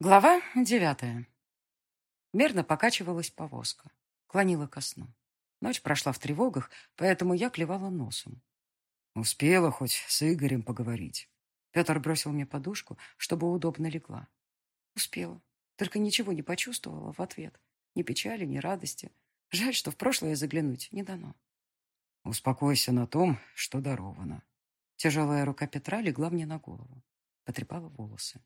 Глава девятая. Мерно покачивалась повозка. Клонила ко сну. Ночь прошла в тревогах, поэтому я клевала носом. Успела хоть с Игорем поговорить. Петр бросил мне подушку, чтобы удобно легла. Успела. Только ничего не почувствовала в ответ. Ни печали, ни радости. Жаль, что в прошлое заглянуть не дано. Успокойся на том, что даровано. Тяжелая рука Петра легла мне на голову. Потрепала волосы.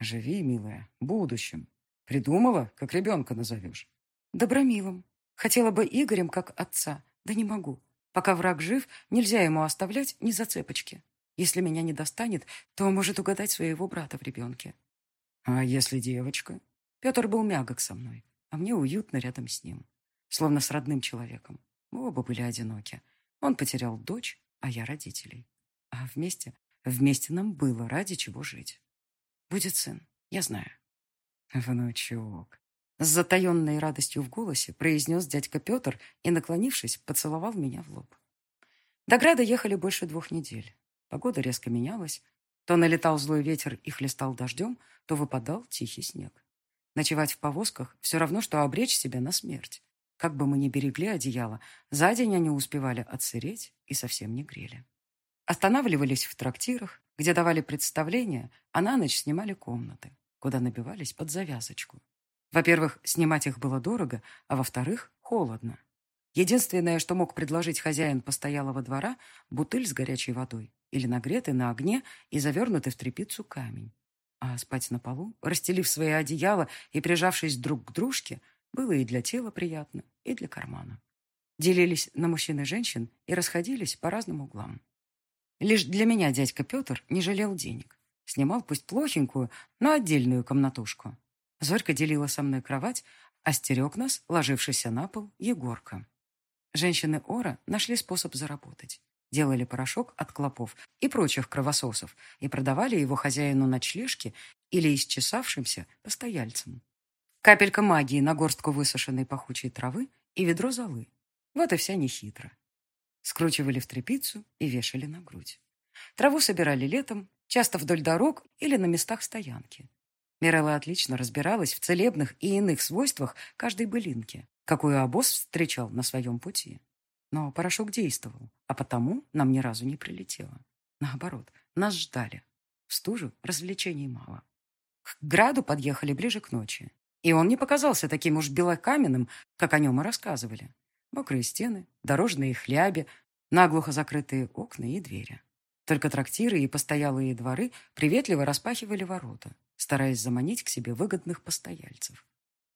Живи, милая, будущим. Придумала, как ребенка назовешь? Добромилом. Хотела бы Игорем, как отца, да не могу. Пока враг жив, нельзя ему оставлять ни зацепочки. Если меня не достанет, то может угадать своего брата в ребенке. А если девочка? Петр был мягок со мной, а мне уютно рядом с ним. Словно с родным человеком. Мы оба были одиноки. Он потерял дочь, а я родителей. А вместе, вместе нам было ради чего жить. Будет сын, я знаю. Внучок. С затаенной радостью в голосе произнес дядька Петр и, наклонившись, поцеловал меня в лоб. До града ехали больше двух недель. Погода резко менялась. То налетал злой ветер и хлестал дождем, то выпадал тихий снег. Ночевать в повозках все равно, что обречь себя на смерть. Как бы мы ни берегли одеяло, за день они успевали отсыреть и совсем не грели. Останавливались в трактирах, где давали представления, а на ночь снимали комнаты, куда набивались под завязочку. Во-первых, снимать их было дорого, а во-вторых, холодно. Единственное, что мог предложить хозяин постоялого двора, бутыль с горячей водой или нагретый на огне и завернутый в тряпицу камень. А спать на полу, расстелив свои одеяла и прижавшись друг к дружке, было и для тела приятно, и для кармана. Делились на мужчин и женщин и расходились по разным углам. Лишь для меня дядька Петр не жалел денег. Снимал пусть плохенькую, но отдельную комнатушку. Зорька делила со мной кровать, а стерег нас, ложившийся на пол, Егорка. Женщины Ора нашли способ заработать. Делали порошок от клопов и прочих кровососов и продавали его хозяину ночлежки или исчесавшимся постояльцам. Капелька магии на горстку высушенной пахучей травы и ведро золы. Вот и вся нехитро. Скручивали в тряпицу и вешали на грудь. Траву собирали летом, часто вдоль дорог или на местах стоянки. Мирелла отлично разбиралась в целебных и иных свойствах каждой былинки, какую обоз встречал на своем пути. Но порошок действовал, а потому нам ни разу не прилетело. Наоборот, нас ждали. В стужу развлечений мало. К граду подъехали ближе к ночи. И он не показался таким уж белокаменным, как о нем и рассказывали. Мокрые стены, дорожные хляби, наглухо закрытые окна и двери. Только трактиры и постоялые дворы приветливо распахивали ворота, стараясь заманить к себе выгодных постояльцев.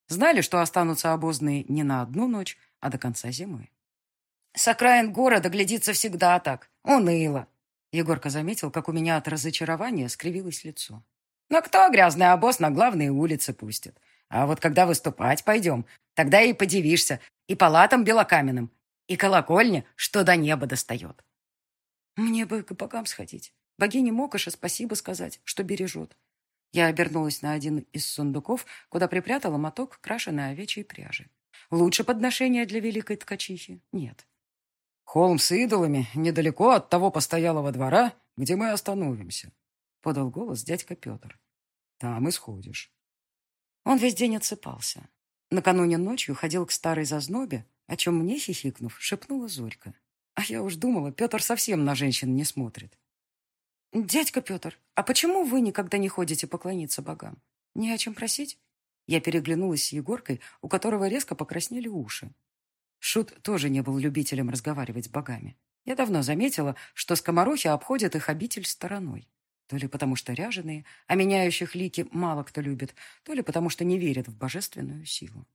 Знали, что останутся обозные не на одну ночь, а до конца зимы. «С окраин города глядится всегда так. Уныло!» Егорка заметил, как у меня от разочарования скривилось лицо. «Но кто грязный обоз на главные улицы пустит? А вот когда выступать пойдем, тогда и подивишься, и палатам белокаменным, и колокольне, что до неба достает. Мне бы к богам сходить. Богине Мокоша спасибо сказать, что бережет. Я обернулась на один из сундуков, куда припрятала моток крашеной овечьей пряжи. Лучше подношения для великой ткачихи нет. Холм с идолами недалеко от того постоялого двора, где мы остановимся, подал голос дядька Петр. Там и сходишь. Он весь день отсыпался. Накануне ночью ходил к старой зазнобе, о чем мне, хихикнув, шепнула Зорька. А я уж думала, Петр совсем на женщин не смотрит. «Дядька Петр, а почему вы никогда не ходите поклониться богам? Не о чем просить?» Я переглянулась с Егоркой, у которого резко покраснели уши. Шут тоже не был любителем разговаривать с богами. Я давно заметила, что скоморохи обходят их обитель стороной. То ли потому что ряженые, а меняющих лики мало кто любит, то ли потому что не верят в божественную силу.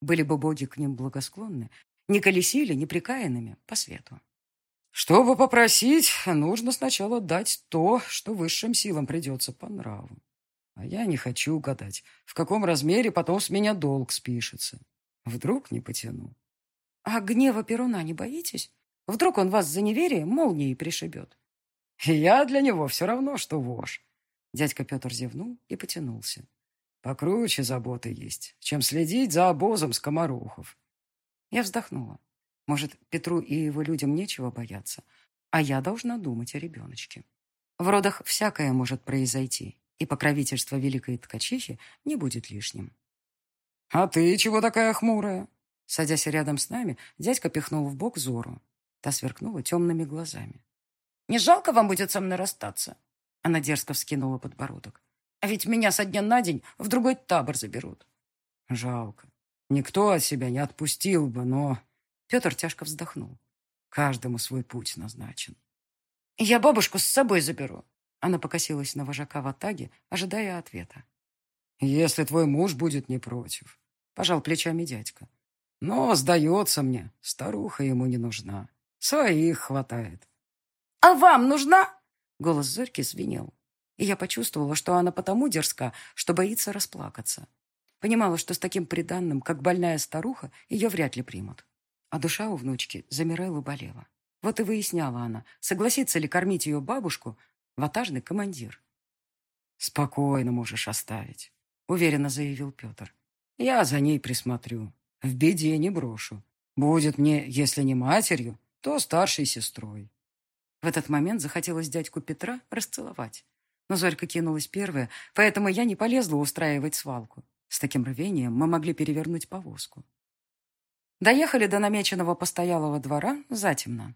Были бы боги к ним благосклонны, не колесили неприкаянными по свету. Чтобы попросить, нужно сначала дать то, что высшим силам придется по нраву. А я не хочу гадать, в каком размере потом с меня долг спишется. Вдруг не потяну. А гнева Перуна не боитесь? Вдруг он вас за неверие молнией пришибет? Я для него все равно, что вож. Дядька Петр зевнул и потянулся. Покруче заботы есть, чем следить за обозом скоморохов. Я вздохнула. Может, Петру и его людям нечего бояться, а я должна думать о ребеночке. В родах всякое может произойти, и покровительство великой ткачихи не будет лишним. «А ты чего такая хмурая?» Садясь рядом с нами, дядька пихнул в бок Зору. Та сверкнула темными глазами. «Не жалко вам будет со мной расстаться?» Она дерзко вскинула подбородок. «А ведь меня со дня на день в другой табор заберут». «Жалко. Никто от себя не отпустил бы, но...» Петр тяжко вздохнул. «Каждому свой путь назначен». «Я бабушку с собой заберу». Она покосилась на вожака в атаге, ожидая ответа. «Если твой муж будет не против», — пожал плечами дядька. «Но, сдается мне, старуха ему не нужна. Своих хватает». «А вам нужна?» Голос Зорьки звенел. И я почувствовала, что она потому дерзка, что боится расплакаться. Понимала, что с таким приданным, как больная старуха, ее вряд ли примут. А душа у внучки замирала болела. Вот и выясняла она, согласится ли кормить ее бабушку ватажный командир. «Спокойно можешь оставить», уверенно заявил Петр. Я за ней присмотрю. В беде не брошу. Будет мне, если не матерью, то старшей сестрой. В этот момент захотелось дядьку Петра расцеловать. Но Зорька кинулась первая, поэтому я не полезла устраивать свалку. С таким рвением мы могли перевернуть повозку. Доехали до намеченного постоялого двора затемно.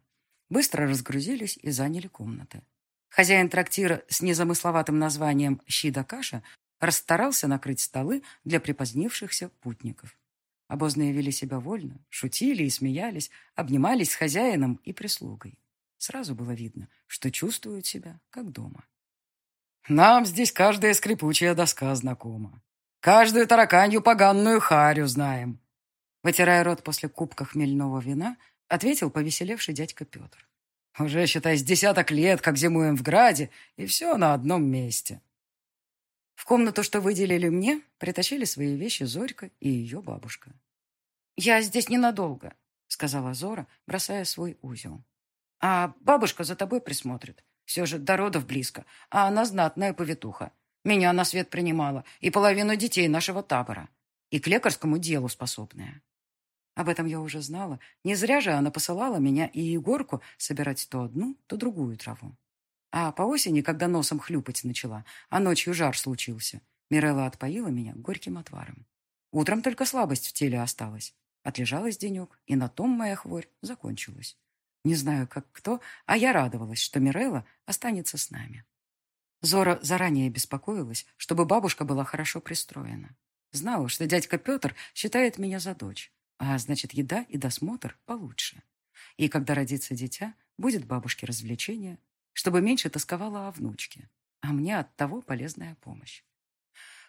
Быстро разгрузились и заняли комнаты. Хозяин трактира с незамысловатым названием «Щи да каша» расстарался накрыть столы для припозднившихся путников. Обозные вели себя вольно, шутили и смеялись, обнимались с хозяином и прислугой. Сразу было видно, что чувствуют себя как дома. «Нам здесь каждая скрипучая доска знакома. Каждую тараканью поганную харю знаем». Вытирая рот после кубка хмельного вина, ответил повеселевший дядька Петр. «Уже, считай, с десяток лет, как зимуем в Граде, и все на одном месте». В комнату, что выделили мне, притащили свои вещи Зорька и ее бабушка. «Я здесь ненадолго», — сказала Зора, бросая свой узел. «А бабушка за тобой присмотрит. Все же до родов близко, а она знатная повитуха. Меня на свет принимала и половину детей нашего табора. И к лекарскому делу способная». Об этом я уже знала. Не зря же она посылала меня и Егорку собирать то одну, то другую траву. А по осени, когда носом хлюпать начала, а ночью жар случился, Мирелла отпоила меня горьким отваром. Утром только слабость в теле осталась. Отлежалась денек, и на том моя хворь закончилась. Не знаю, как кто, а я радовалась, что Мирелла останется с нами. Зора заранее беспокоилась, чтобы бабушка была хорошо пристроена. Знала, что дядька Петр считает меня за дочь, а значит, еда и досмотр получше. И когда родится дитя, будет бабушке развлечение, чтобы меньше тосковала о внучке, а мне от того полезная помощь.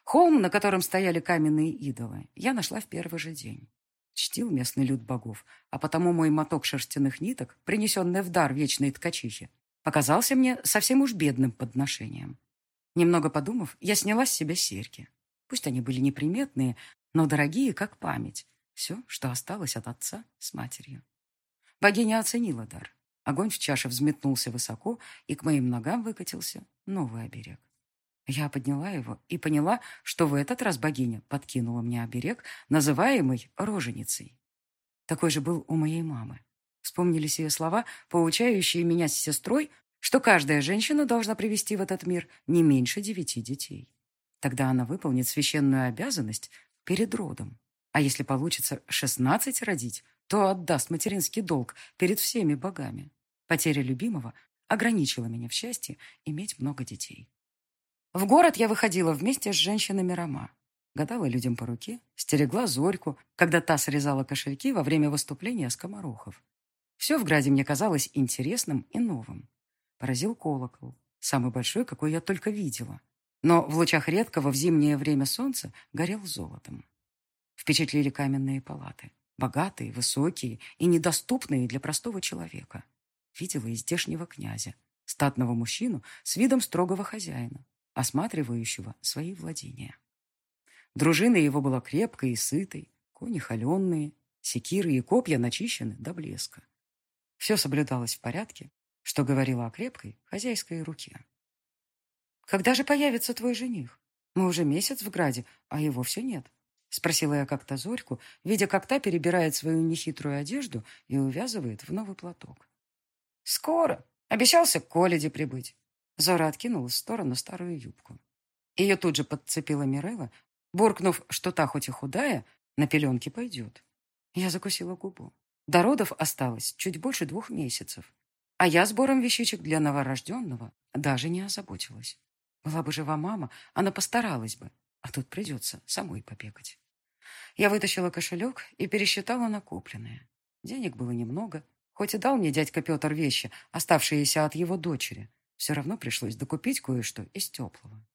Холм, на котором стояли каменные идолы, я нашла в первый же день. Чтил местный люд богов, а потому мой моток шерстяных ниток, принесенный в дар вечной ткачихе, показался мне совсем уж бедным подношением. Немного подумав, я сняла с себя серьги. Пусть они были неприметные, но дорогие, как память. Все, что осталось от отца с матерью. Богиня оценила дар. Огонь в чаше взметнулся высоко, и к моим ногам выкатился новый оберег. Я подняла его и поняла, что в этот раз богиня подкинула мне оберег, называемый роженицей. Такой же был у моей мамы. Вспомнились ее слова, поучающие меня с сестрой, что каждая женщина должна привести в этот мир не меньше девяти детей. Тогда она выполнит священную обязанность перед родом. А если получится шестнадцать родить, то отдаст материнский долг перед всеми богами. Потеря любимого ограничила меня в счастье иметь много детей. В город я выходила вместе с женщинами Рома. Гадала людям по руке, стерегла Зорьку, когда та срезала кошельки во время выступления скоморохов. Все в Граде мне казалось интересным и новым. Поразил колокол, самый большой, какой я только видела. Но в лучах редкого в зимнее время солнца горел золотом. Впечатлили каменные палаты. Богатые, высокие и недоступные для простого человека. Видела и здешнего князя, статного мужчину с видом строгого хозяина, осматривающего свои владения. Дружина его была крепкой и сытой, кони холеные, секиры и копья начищены до блеска. Все соблюдалось в порядке, что говорило о крепкой хозяйской руке. «Когда же появится твой жених? Мы уже месяц в Граде, а его все нет», Спросила я как-то Зорьку, видя, как та перебирает свою нехитрую одежду и увязывает в новый платок. «Скоро. Обещался к Коледе прибыть». Зора откинула в сторону старую юбку. Ее тут же подцепила Мирелла, буркнув, что та хоть и худая, на пеленке пойдет. Я закусила губу. До родов осталось чуть больше двух месяцев. А я сбором вещичек для новорожденного даже не озаботилась. Была бы жива мама, она постаралась бы, а тут придется самой побегать. Я вытащила кошелек и пересчитала накопленное. Денег было немного, хоть и дал мне дядька Петр вещи, оставшиеся от его дочери. Все равно пришлось докупить кое-что из теплого.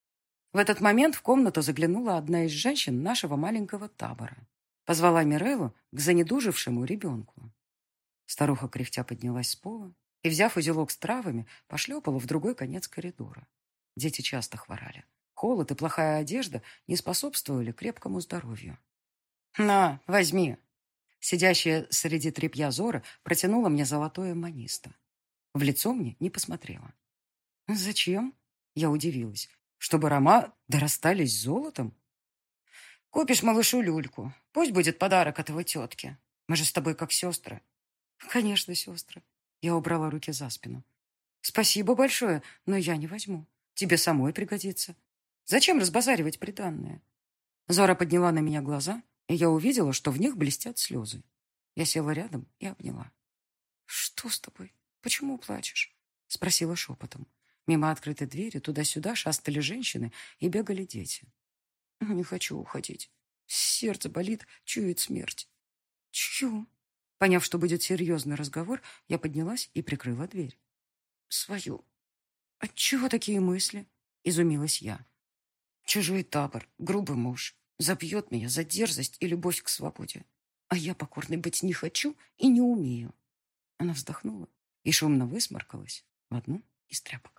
В этот момент в комнату заглянула одна из женщин нашего маленького табора. Позвала Миреллу к занедужившему ребенку. Старуха кряхтя поднялась с пола и, взяв узелок с травами, пошлепала в другой конец коридора. Дети часто хворали. Холод и плохая одежда не способствовали крепкому здоровью. «На, возьми!» Сидящая среди тряпья Зора протянула мне золотое манисто. В лицо мне не посмотрела. «Зачем?» Я удивилась. «Чтобы Рома дорастались золотом?» «Купишь малышу люльку. Пусть будет подарок от его тетки. Мы же с тобой как сестры». «Конечно, сестры». Я убрала руки за спину. «Спасибо большое, но я не возьму. Тебе самой пригодится. Зачем разбазаривать приданное?» Зора подняла на меня глаза, и я увидела, что в них блестят слезы. Я села рядом и обняла. «Что с тобой? Почему плачешь?» — спросила шепотом. Мимо открытой двери туда-сюда шастали женщины и бегали дети. «Не хочу уходить. Сердце болит, чует смерть». «Чью?» Поняв, что будет серьезный разговор, я поднялась и прикрыла дверь. «Свою». «Отчего такие мысли?» — изумилась я. «Чужой табор, грубый муж, Забьет меня за дерзость и любовь к свободе. А я покорной быть не хочу и не умею. Она вздохнула и шумно высморкалась в одну из тряпок.